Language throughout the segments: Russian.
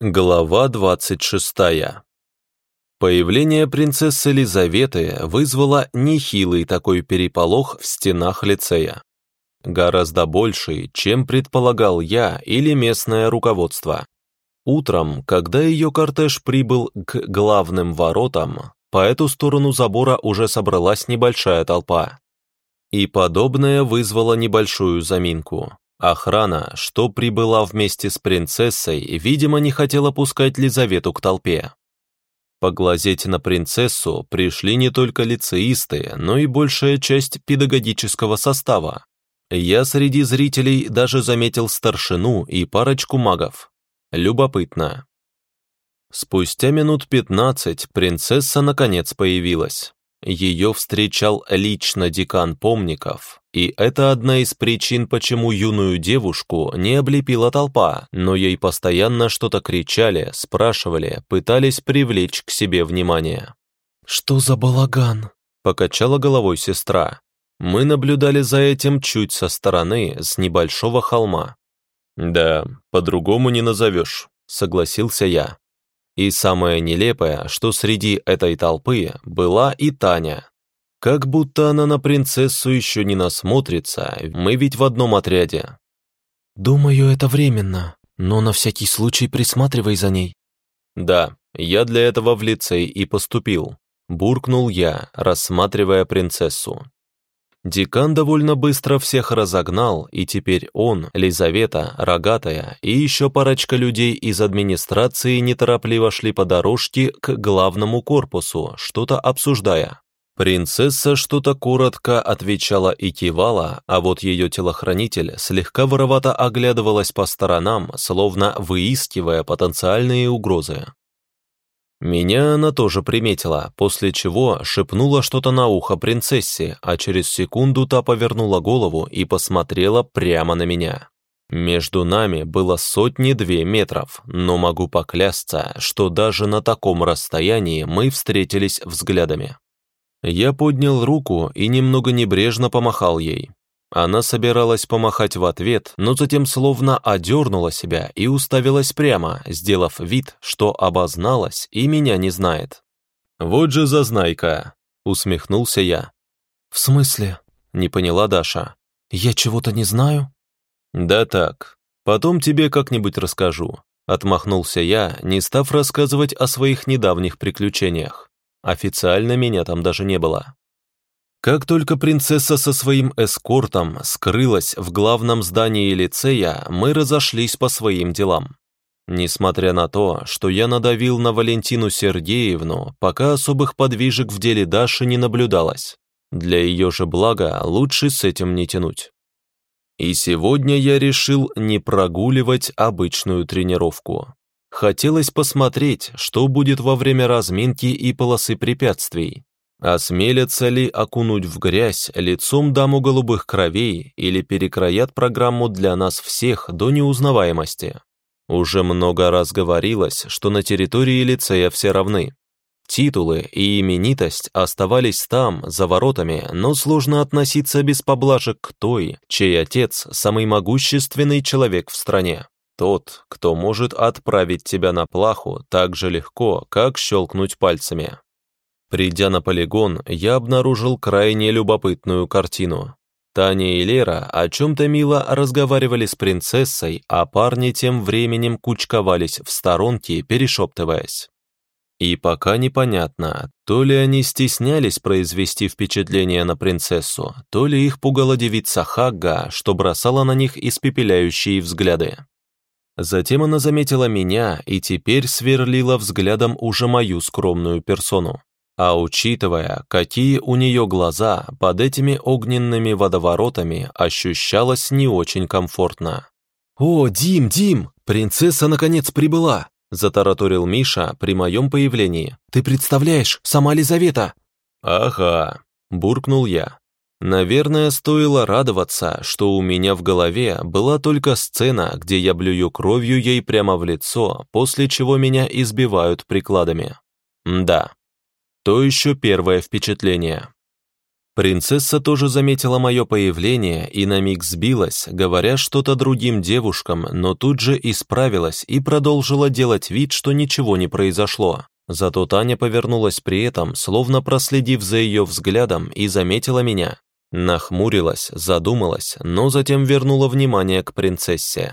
Глава 26. Появление принцессы Елизаветы вызвало нехилый такой переполох в стенах лицея. Гораздо больший, чем предполагал я или местное руководство. Утром, когда ее кортеж прибыл к главным воротам, по эту сторону забора уже собралась небольшая толпа. И подобное вызвало небольшую заминку. Охрана, что прибыла вместе с принцессой, видимо, не хотела пускать Лизавету к толпе. Поглазеть на принцессу пришли не только лицеисты, но и большая часть педагогического состава. Я среди зрителей даже заметил старшину и парочку магов. Любопытно. Спустя минут пятнадцать принцесса наконец появилась. Ее встречал лично декан Помников, и это одна из причин, почему юную девушку не облепила толпа, но ей постоянно что-то кричали, спрашивали, пытались привлечь к себе внимание. «Что за балаган?» – покачала головой сестра. Мы наблюдали за этим чуть со стороны, с небольшого холма. «Да, по-другому не назовешь», – согласился я. И самое нелепое, что среди этой толпы была и Таня. Как будто она на принцессу еще не насмотрится, мы ведь в одном отряде. «Думаю, это временно, но на всякий случай присматривай за ней». «Да, я для этого в лицей и поступил», – буркнул я, рассматривая принцессу. Декан довольно быстро всех разогнал, и теперь он, Лизавета, Рогатая и еще парочка людей из администрации неторопливо шли по дорожке к главному корпусу, что-то обсуждая. Принцесса что-то коротко отвечала и кивала, а вот ее телохранитель слегка воровато оглядывалась по сторонам, словно выискивая потенциальные угрозы. Меня она тоже приметила, после чего шепнула что-то на ухо принцессе, а через секунду та повернула голову и посмотрела прямо на меня. Между нами было сотни-две метров, но могу поклясться, что даже на таком расстоянии мы встретились взглядами. Я поднял руку и немного небрежно помахал ей. Она собиралась помахать в ответ, но затем словно одернула себя и уставилась прямо, сделав вид, что обозналась и меня не знает. «Вот же зазнайка!» — усмехнулся я. «В смысле?» — не поняла Даша. «Я чего-то не знаю?» «Да так. Потом тебе как-нибудь расскажу», — отмахнулся я, не став рассказывать о своих недавних приключениях. Официально меня там даже не было. Как только принцесса со своим эскортом скрылась в главном здании лицея, мы разошлись по своим делам. Несмотря на то, что я надавил на Валентину Сергеевну, пока особых подвижек в деле Даши не наблюдалось. Для ее же блага лучше с этим не тянуть. И сегодня я решил не прогуливать обычную тренировку. Хотелось посмотреть, что будет во время разминки и полосы препятствий, Осмелятся ли окунуть в грязь лицом даму голубых кровей или перекроят программу для нас всех до неузнаваемости? Уже много раз говорилось, что на территории лицея все равны. Титулы и именитость оставались там, за воротами, но сложно относиться без поблажек к той, чей отец – самый могущественный человек в стране. Тот, кто может отправить тебя на плаху так же легко, как щелкнуть пальцами. Придя на полигон, я обнаружил крайне любопытную картину. Таня и Лера о чем-то мило разговаривали с принцессой, а парни тем временем кучковались в сторонке, перешептываясь. И пока непонятно, то ли они стеснялись произвести впечатление на принцессу, то ли их пугала девица Хагга, что бросала на них испепеляющие взгляды. Затем она заметила меня и теперь сверлила взглядом уже мою скромную персону. А учитывая, какие у нее глаза под этими огненными водоворотами, ощущалось не очень комфортно. «О, Дим, Дим, принцесса наконец прибыла!» затараторил Миша при моем появлении. «Ты представляешь, сама Лизавета!» «Ага», буркнул я. Наверное, стоило радоваться, что у меня в голове была только сцена, где я блюю кровью ей прямо в лицо, после чего меня избивают прикладами. Да, то еще первое впечатление. Принцесса тоже заметила мое появление и на миг сбилась, говоря что-то другим девушкам, но тут же исправилась и продолжила делать вид, что ничего не произошло. Зато Таня повернулась при этом, словно проследив за ее взглядом, и заметила меня. Нахмурилась, задумалась, но затем вернула внимание к принцессе.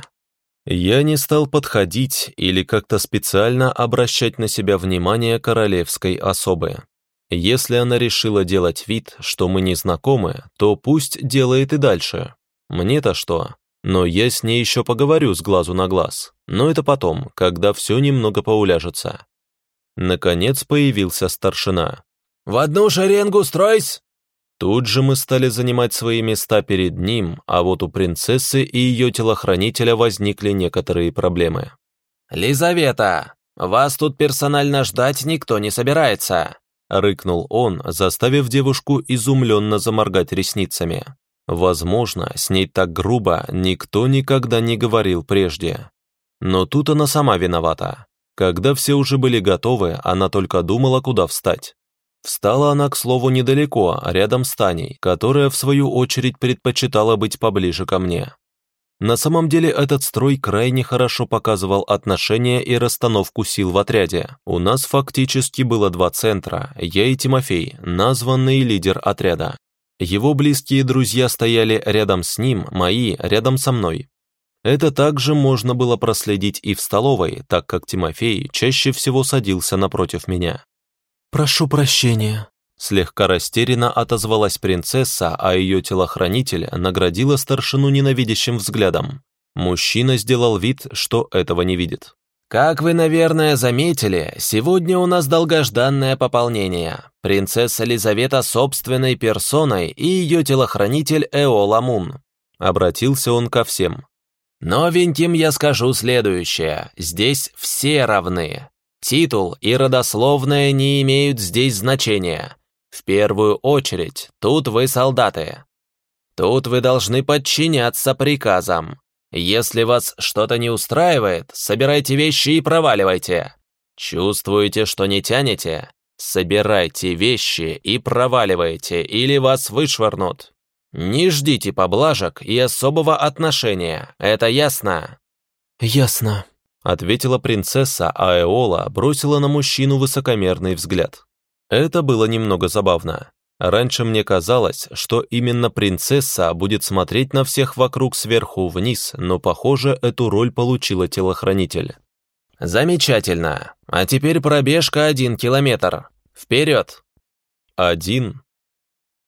Я не стал подходить или как-то специально обращать на себя внимание королевской особы. Если она решила делать вид, что мы не знакомы, то пусть делает и дальше. Мне-то что? Но я с ней еще поговорю с глазу на глаз. Но это потом, когда все немного поуляжется. Наконец появился старшина. «В одну шеренгу стройсь!» Тут же мы стали занимать свои места перед ним, а вот у принцессы и ее телохранителя возникли некоторые проблемы. «Лизавета, вас тут персонально ждать никто не собирается», рыкнул он, заставив девушку изумленно заморгать ресницами. Возможно, с ней так грубо никто никогда не говорил прежде. Но тут она сама виновата. Когда все уже были готовы, она только думала, куда встать. Встала она, к слову, недалеко, рядом с Таней, которая, в свою очередь, предпочитала быть поближе ко мне. На самом деле этот строй крайне хорошо показывал отношения и расстановку сил в отряде. У нас фактически было два центра, я и Тимофей, названный лидер отряда. Его близкие друзья стояли рядом с ним, мои рядом со мной. Это также можно было проследить и в столовой, так как Тимофей чаще всего садился напротив меня. «Прошу прощения», — слегка растерянно отозвалась принцесса, а ее телохранитель наградила старшину ненавидящим взглядом. Мужчина сделал вид, что этого не видит. «Как вы, наверное, заметили, сегодня у нас долгожданное пополнение. Принцесса Лизавета собственной персоной и ее телохранитель Эола Мун». Обратился он ко всем. «Новеньким я скажу следующее. Здесь все равны. Титул и родословная не имеют здесь значения. В первую очередь, тут вы солдаты. Тут вы должны подчиняться приказам. Если вас что-то не устраивает, собирайте вещи и проваливайте. Чувствуете, что не тянете? Собирайте вещи и проваливайте, или вас вышвырнут. Не ждите поблажек и особого отношения, это ясно?» «Ясно», ответила принцесса, а Эола бросила на мужчину высокомерный взгляд. Это было немного забавно. Раньше мне казалось, что именно принцесса будет смотреть на всех вокруг сверху вниз, но, похоже, эту роль получила телохранитель. «Замечательно. А теперь пробежка один километр. Вперед!» «Один?»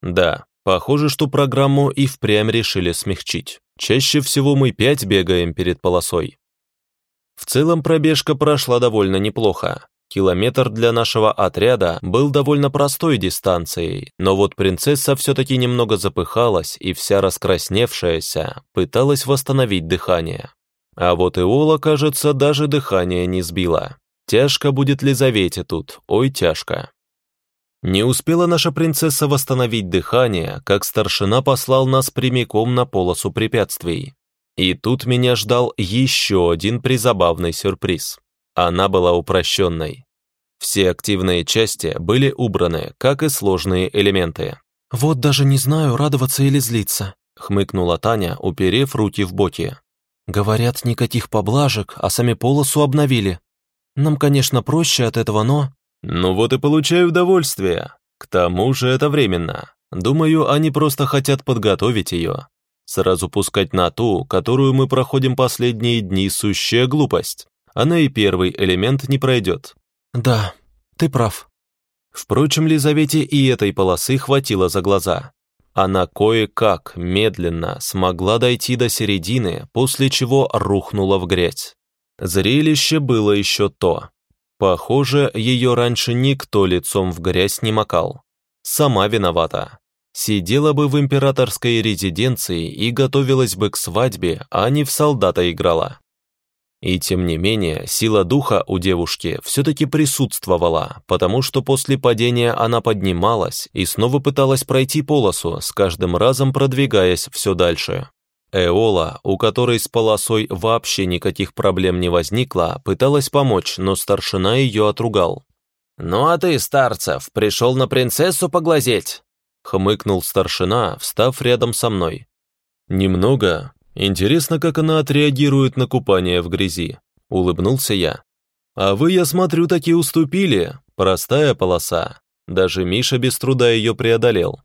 Да, похоже, что программу и впрямь решили смягчить. Чаще всего мы пять бегаем перед полосой. В целом пробежка прошла довольно неплохо. Километр для нашего отряда был довольно простой дистанцией, но вот принцесса все-таки немного запыхалась и вся раскрасневшаяся пыталась восстановить дыхание. А вот Иола, кажется, даже дыхание не сбила. Тяжко будет Лизавете тут, ой, тяжко. Не успела наша принцесса восстановить дыхание, как старшина послал нас прямиком на полосу препятствий. И тут меня ждал еще один призабавный сюрприз. Она была упрощенной. Все активные части были убраны, как и сложные элементы. «Вот даже не знаю, радоваться или злиться», хмыкнула Таня, уперев руки в боки. «Говорят, никаких поблажек, а сами полосу обновили. Нам, конечно, проще от этого, но...» «Ну вот и получаю удовольствие. К тому же это временно. Думаю, они просто хотят подготовить ее. Сразу пускать на ту, которую мы проходим последние дни, сущая глупость. Она и первый элемент не пройдет. Да, ты прав. Впрочем, Лизавете и этой полосы хватило за глаза. Она кое-как, медленно смогла дойти до середины, после чего рухнула в грязь. Зрелище было еще то. Похоже, ее раньше никто лицом в грязь не макал. Сама виновата сидела бы в императорской резиденции и готовилась бы к свадьбе, а не в солдата играла. И тем не менее, сила духа у девушки все-таки присутствовала, потому что после падения она поднималась и снова пыталась пройти полосу, с каждым разом продвигаясь все дальше. Эола, у которой с полосой вообще никаких проблем не возникло, пыталась помочь, но старшина ее отругал. «Ну а ты, старцев, пришел на принцессу поглазеть?» Хмыкнул старшина, встав рядом со мной. Немного. Интересно, как она отреагирует на купание в грязи. Улыбнулся я. А вы, я смотрю, таки уступили. Простая полоса. Даже Миша без труда ее преодолел.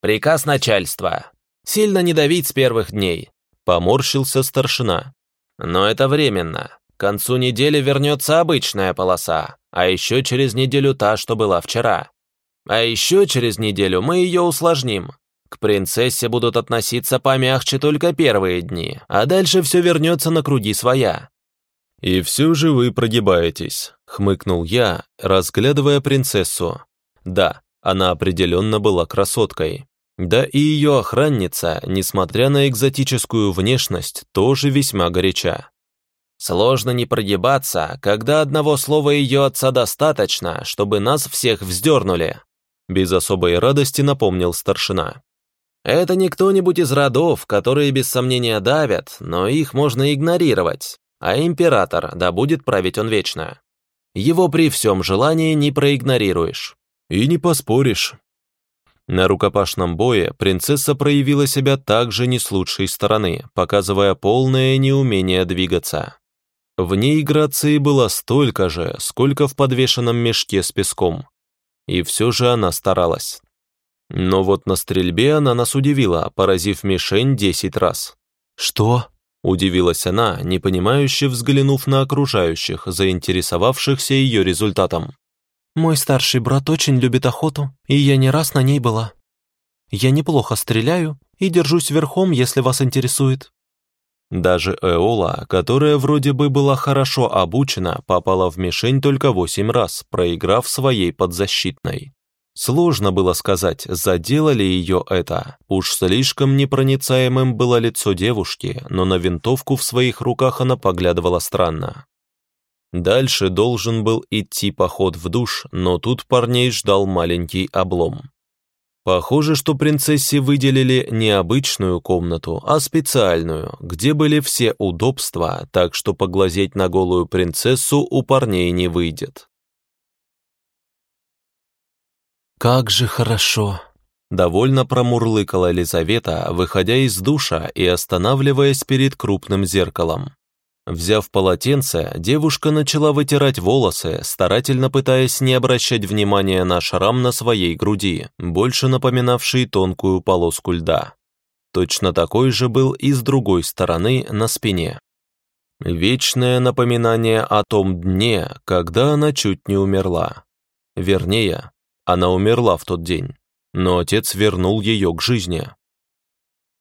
Приказ начальства. Сильно не давить с первых дней. Поморщился старшина. Но это временно. К концу недели вернется обычная полоса, а еще через неделю та, что была вчера. А еще через неделю мы ее усложним. К принцессе будут относиться помягче только первые дни, а дальше все вернется на круги своя. «И все же вы прогибаетесь», — хмыкнул я, разглядывая принцессу. Да, она определенно была красоткой. Да и ее охранница, несмотря на экзотическую внешность, тоже весьма горяча. Сложно не прогибаться, когда одного слова ее отца достаточно, чтобы нас всех вздернули. Без особой радости напомнил старшина. Это не кто-нибудь из родов, которые без сомнения давят, но их можно игнорировать, а император, да будет править он вечно. Его при всем желании не проигнорируешь. И не поспоришь. На рукопашном бое принцесса проявила себя также не с лучшей стороны, показывая полное неумение двигаться. В ней грации было столько же, сколько в подвешенном мешке с песком. И все же она старалась. Но вот на стрельбе она нас удивила, поразив мишень десять раз. «Что?» – удивилась она, непонимающе взглянув на окружающих, заинтересовавшихся ее результатом. «Мой старший брат очень любит охоту, и я не раз на ней была. Я неплохо стреляю и держусь верхом, если вас интересует». Даже Эола, которая вроде бы была хорошо обучена, попала в мишень только восемь раз, проиграв своей подзащитной. Сложно было сказать, задело ли ее это. Уж слишком непроницаемым было лицо девушки, но на винтовку в своих руках она поглядывала странно. Дальше должен был идти поход в душ, но тут парней ждал маленький облом. Похоже, что принцессе выделили не обычную комнату, а специальную, где были все удобства, так что поглазеть на голую принцессу у парней не выйдет. «Как же хорошо!» Довольно промурлыкала Елизавета, выходя из душа и останавливаясь перед крупным зеркалом. Взяв полотенце, девушка начала вытирать волосы, старательно пытаясь не обращать внимания на шрам на своей груди, больше напоминавший тонкую полоску льда. Точно такой же был и с другой стороны на спине. Вечное напоминание о том дне, когда она чуть не умерла. Вернее, она умерла в тот день, но отец вернул ее к жизни.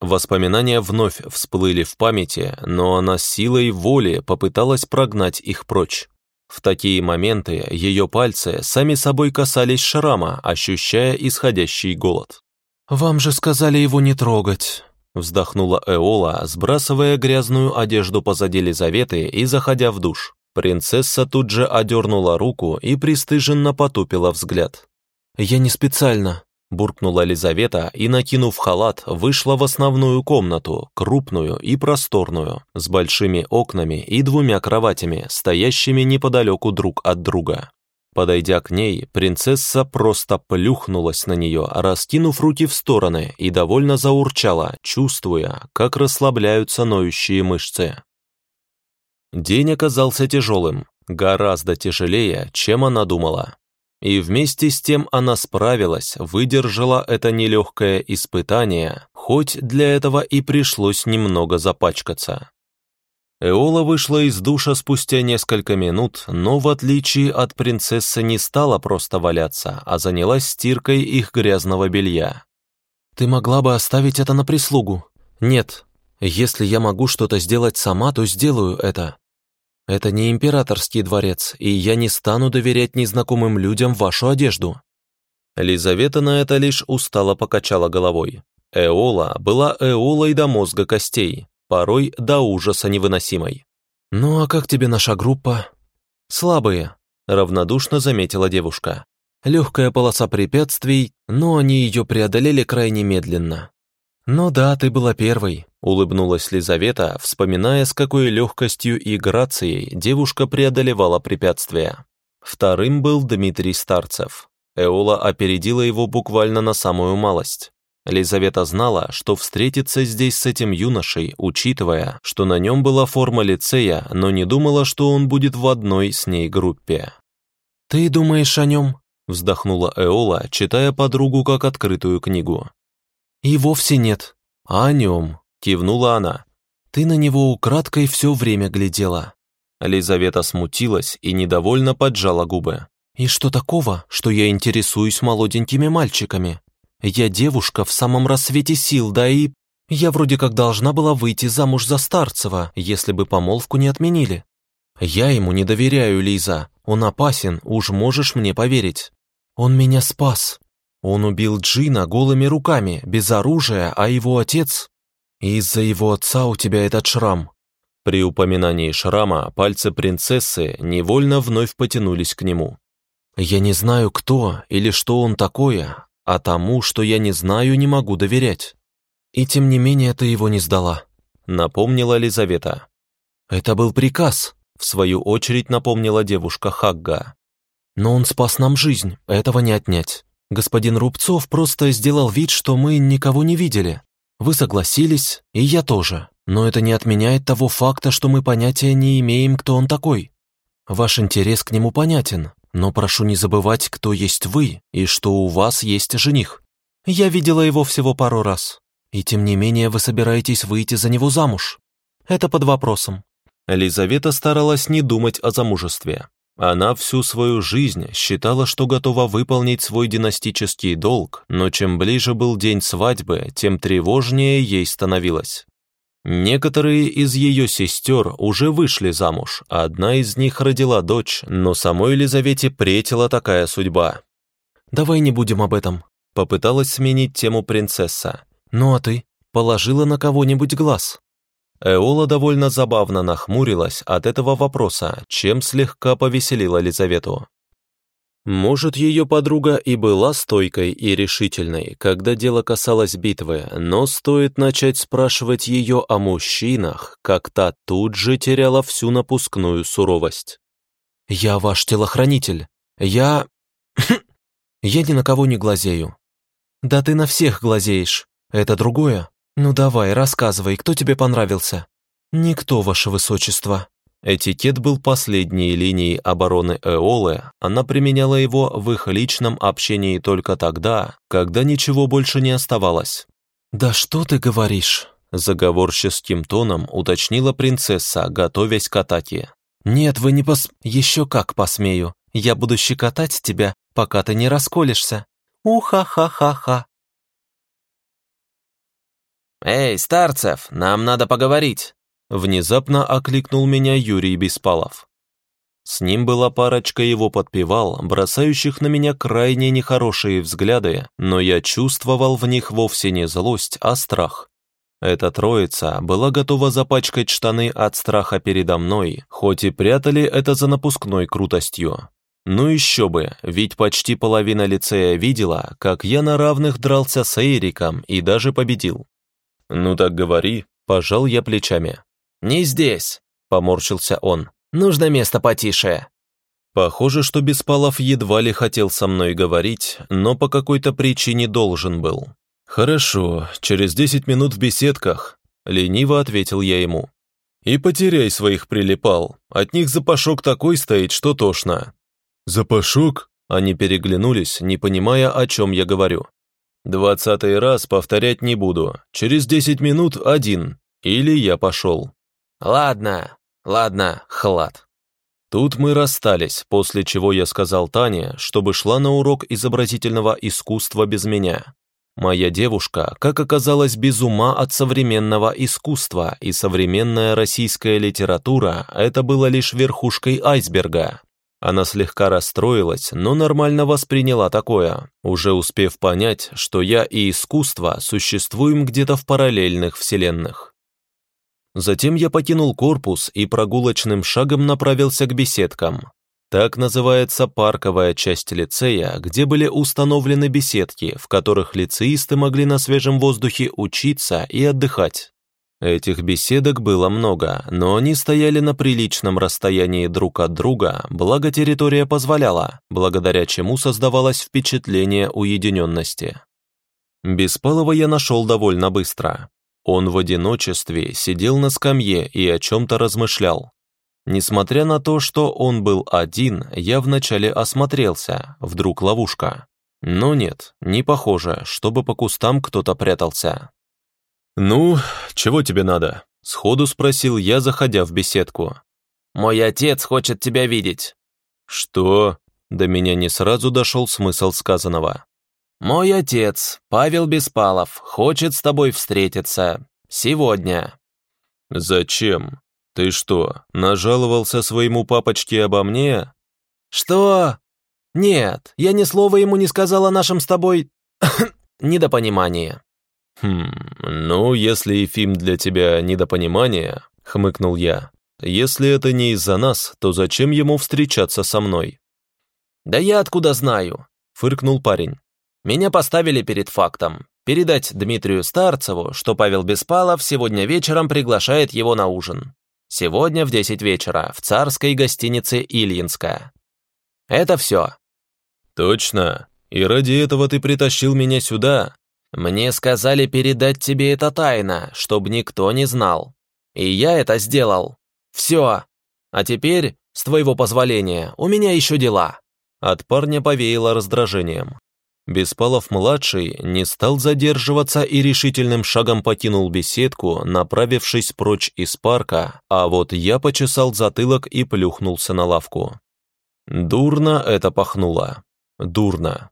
Воспоминания вновь всплыли в памяти, но она силой воли попыталась прогнать их прочь. В такие моменты ее пальцы сами собой касались шрама, ощущая исходящий голод. «Вам же сказали его не трогать», вздохнула Эола, сбрасывая грязную одежду позади Лизаветы и заходя в душ. Принцесса тут же одернула руку и пристыженно потупила взгляд. «Я не специально», буркнула Лизавета и, накинув халат, вышла в основную комнату, крупную и просторную, с большими окнами и двумя кроватями, стоящими неподалеку друг от друга. Подойдя к ней, принцесса просто плюхнулась на нее, раскинув руки в стороны и довольно заурчала, чувствуя, как расслабляются ноющие мышцы. День оказался тяжелым, гораздо тяжелее, чем она думала. И вместе с тем она справилась, выдержала это нелегкое испытание, хоть для этого и пришлось немного запачкаться. Эола вышла из душа спустя несколько минут, но в отличие от принцессы не стала просто валяться, а занялась стиркой их грязного белья. «Ты могла бы оставить это на прислугу?» «Нет. Если я могу что-то сделать сама, то сделаю это. Это не императорский дворец, и я не стану доверять незнакомым людям вашу одежду». Лизавета на это лишь устало покачала головой. Эола была Эолой до мозга костей, порой до ужаса невыносимой. «Ну а как тебе наша группа?» «Слабые», — равнодушно заметила девушка. «Легкая полоса препятствий, но они ее преодолели крайне медленно. «Ну да, ты была первой», — улыбнулась Лизавета, вспоминая, с какой легкостью и грацией девушка преодолевала препятствия. Вторым был Дмитрий Старцев. Эола опередила его буквально на самую малость. Лизавета знала, что встретиться здесь с этим юношей, учитывая, что на нем была форма лицея, но не думала, что он будет в одной с ней группе. «Ты думаешь о нем?» — вздохнула Эола, читая подругу как открытую книгу. «И вовсе нет. А о нем», — кивнула она. «Ты на него украдкой все время глядела». Лизавета смутилась и недовольно поджала губы. «И что такого, что я интересуюсь молоденькими мальчиками? Я девушка в самом рассвете сил, да и... Я вроде как должна была выйти замуж за Старцева, если бы помолвку не отменили. Я ему не доверяю, Лиза. Он опасен, уж можешь мне поверить. Он меня спас. Он убил Джина голыми руками, без оружия, а его отец... Из-за его отца у тебя этот шрам. При упоминании шрама пальцы принцессы невольно вновь потянулись к нему. Я не знаю, кто или что он такое, а тому, что я не знаю, не могу доверять. И тем не менее ты его не сдала», — напомнила Лизавета. «Это был приказ», — в свою очередь напомнила девушка Хагга. «Но он спас нам жизнь, этого не отнять. Господин Рубцов просто сделал вид, что мы никого не видели. Вы согласились, и я тоже, но это не отменяет того факта, что мы понятия не имеем, кто он такой. Ваш интерес к нему понятен, но прошу не забывать, кто есть вы и что у вас есть жених. Я видела его всего пару раз, и тем не менее вы собираетесь выйти за него замуж. Это под вопросом». Елизавета старалась не думать о замужестве. Она всю свою жизнь считала, что готова выполнить свой династический долг, но чем ближе был день свадьбы, тем тревожнее ей становилось. Некоторые из ее сестер уже вышли замуж, одна из них родила дочь, но самой Елизавете претила такая судьба. «Давай не будем об этом», — попыталась сменить тему принцесса. «Ну а ты? Положила на кого-нибудь глаз?» Эола довольно забавно нахмурилась от этого вопроса, чем слегка повеселила Елизавету. Может, ее подруга и была стойкой и решительной, когда дело касалось битвы, но стоит начать спрашивать ее о мужчинах, как та тут же теряла всю напускную суровость. «Я ваш телохранитель. Я... я ни на кого не глазею». «Да ты на всех глазеешь. Это другое. Ну давай, рассказывай, кто тебе понравился?» «Никто, ваше высочество», Этикет был последней линией обороны Эолы, она применяла его в их личном общении только тогда, когда ничего больше не оставалось. «Да что ты говоришь?» Заговорческим тоном уточнила принцесса, готовясь к атаке. «Нет, вы не пос... Еще как посмею. Я буду щекотать тебя, пока ты не расколешься. Уха-ха-ха-ха». «Эй, Старцев, нам надо поговорить!» Внезапно окликнул меня Юрий Беспалов. С ним была парочка его подпевал, бросающих на меня крайне нехорошие взгляды, но я чувствовал в них вовсе не злость, а страх. Эта троица была готова запачкать штаны от страха передо мной, хоть и прятали это за напускной крутостью. Ну еще бы, ведь почти половина лицея видела, как я на равных дрался с Эриком и даже победил. «Ну так говори», – пожал я плечами. «Не здесь», — поморщился он. «Нужно место потише». Похоже, что Беспалов едва ли хотел со мной говорить, но по какой-то причине должен был. «Хорошо, через десять минут в беседках», — лениво ответил я ему. «И потеряй своих прилипал, от них запашок такой стоит, что тошно». «Запашок?» Они переглянулись, не понимая, о чем я говорю. «Двадцатый раз повторять не буду, через десять минут один, или я пошел». «Ладно, ладно, Хлад». Тут мы расстались, после чего я сказал Тане, чтобы шла на урок изобразительного искусства без меня. Моя девушка, как оказалось, без ума от современного искусства, и современная российская литература – это было лишь верхушкой айсберга. Она слегка расстроилась, но нормально восприняла такое, уже успев понять, что я и искусство существуем где-то в параллельных вселенных. Затем я покинул корпус и прогулочным шагом направился к беседкам. Так называется парковая часть лицея, где были установлены беседки, в которых лицеисты могли на свежем воздухе учиться и отдыхать. Этих беседок было много, но они стояли на приличном расстоянии друг от друга, благо территория позволяла, благодаря чему создавалось впечатление уединенности. Беспалова я нашел довольно быстро. Он в одиночестве сидел на скамье и о чем-то размышлял. Несмотря на то, что он был один, я вначале осмотрелся, вдруг ловушка. Но нет, не похоже, чтобы по кустам кто-то прятался. «Ну, чего тебе надо?» — сходу спросил я, заходя в беседку. «Мой отец хочет тебя видеть». «Что?» До меня не сразу дошел смысл сказанного. «Мой отец, Павел Беспалов, хочет с тобой встретиться. Сегодня». «Зачем? Ты что, нажаловался своему папочке обо мне?» «Что? Нет, я ни слова ему не сказал о нашем с тобой... недопонимании». «Хм, ну, если Ефим для тебя недопонимание», — хмыкнул я, «если это не из-за нас, то зачем ему встречаться со мной?» «Да я откуда знаю?» — фыркнул парень. «Меня поставили перед фактом. Передать Дмитрию Старцеву, что Павел Беспалов сегодня вечером приглашает его на ужин. Сегодня в 10 вечера в царской гостинице «Ильинская». Это все». «Точно? И ради этого ты притащил меня сюда?» Мне сказали передать тебе это тайно, чтобы никто не знал. И я это сделал. Все. А теперь, с твоего позволения, у меня еще дела». От парня повеяло раздражением. Беспалов-младший не стал задерживаться и решительным шагом покинул беседку, направившись прочь из парка, а вот я почесал затылок и плюхнулся на лавку. Дурно это пахнуло. Дурно.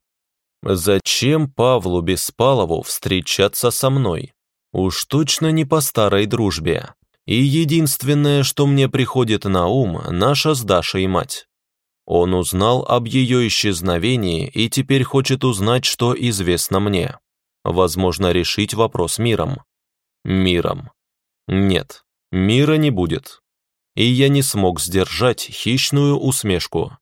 Зачем Павлу Беспалову встречаться со мной? Уж точно не по старой дружбе. И единственное, что мне приходит на ум, наша с Дашей мать. Он узнал об ее исчезновении и теперь хочет узнать, что известно мне. Возможно, решить вопрос миром. Миром. Нет, мира не будет. И я не смог сдержать хищную усмешку.